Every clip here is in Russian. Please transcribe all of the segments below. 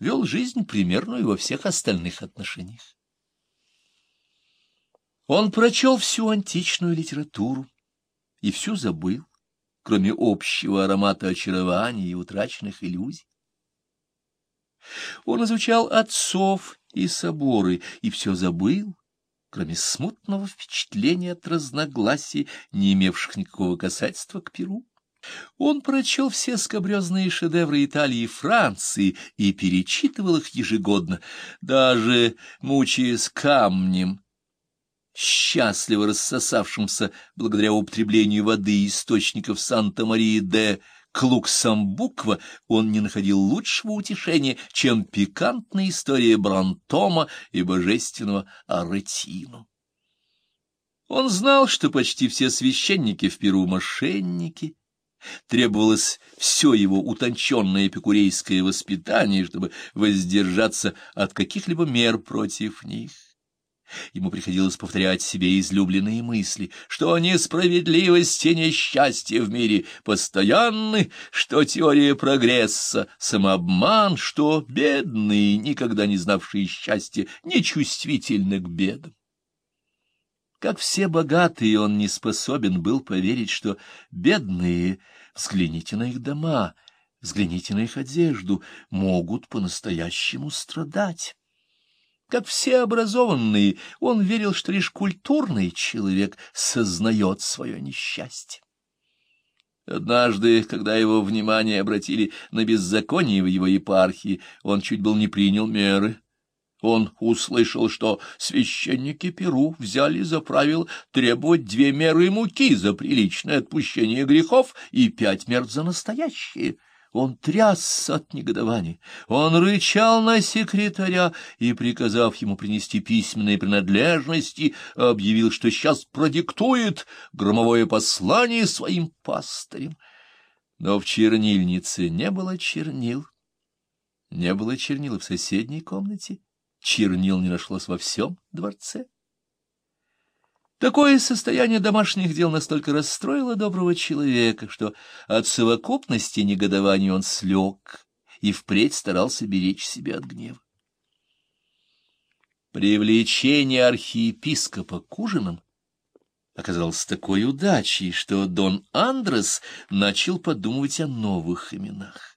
вел жизнь примерную во всех остальных отношениях. Он прочел всю античную литературу и всю забыл, кроме общего аромата очарования и утраченных иллюзий. Он изучал отцов и соборы и все забыл, кроме смутного впечатления от разногласий, не имевших никакого касательства к Перу. Он прочел все скобрезные шедевры Италии и Франции и перечитывал их ежегодно, даже мучаясь камнем, счастливо рассосавшимся благодаря употреблению воды источников Санта-Марии-де Клуксамбуква, он не находил лучшего утешения, чем пикантная история Брантома и божественного Аретину. Он знал, что почти все священники в Перу — мошенники, Требовалось все его утонченное эпикурейское воспитание, чтобы воздержаться от каких-либо мер против них. Ему приходилось повторять себе излюбленные мысли, что несправедливость и несчастье в мире постоянны, что теория прогресса — самообман, что бедные, никогда не знавшие счастья, нечувствительны к бедам. Как все богатые, он не способен был поверить, что бедные, взгляните на их дома, взгляните на их одежду, могут по-настоящему страдать. Как все образованные, он верил, что лишь культурный человек сознает свое несчастье. Однажды, когда его внимание обратили на беззаконие в его епархии, он чуть был не принял меры. Он услышал, что священники Перу взяли за правило требовать две меры муки за приличное отпущение грехов и пять мер за настоящие. Он трясся от негодования. Он рычал на секретаря и, приказав ему принести письменные принадлежности, объявил, что сейчас продиктует громовое послание своим пастырям. Но в чернильнице не было чернил. Не было чернил в соседней комнате чернил не нашлось во всем дворце. Такое состояние домашних дел настолько расстроило доброго человека, что от совокупности негодования он слег и впредь старался беречь себя от гнева. Привлечение архиепископа к ужинам оказалось такой удачей, что Дон Андрес начал подумывать о новых именах.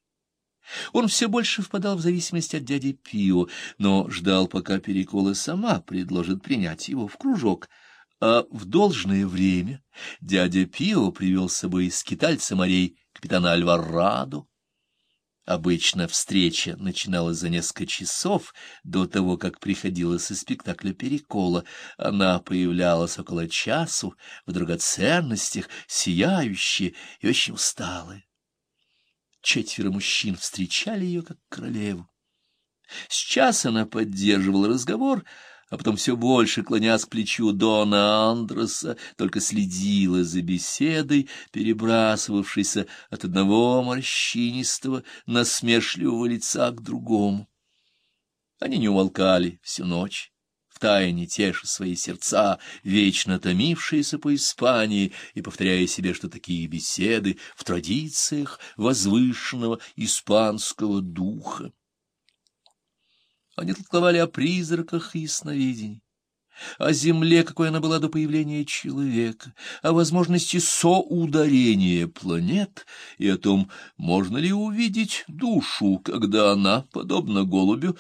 Он все больше впадал в зависимость от дяди Пио, но ждал, пока Перекола сама предложит принять его в кружок. А в должное время дядя Пио привел с собой скитальца морей капитана Альварадо. Обычно встреча начиналась за несколько часов до того, как приходила со спектакля «Перекола». Она появлялась около часу в драгоценностях, сияющая и очень усталая. Четверо мужчин встречали ее как королеву. Сейчас она поддерживала разговор, а потом все больше, клонясь к плечу Дона Андреса, только следила за беседой, перебрасывавшейся от одного морщинистого, насмешливого лица к другому. Они не умолкали всю ночь втайне теша свои сердца, вечно томившиеся по Испании, и повторяя себе, что такие беседы в традициях возвышенного испанского духа. Они толковали о призраках и сновидении, о земле, какой она была до появления человека, о возможности соударения планет и о том, можно ли увидеть душу, когда она, подобно голубю,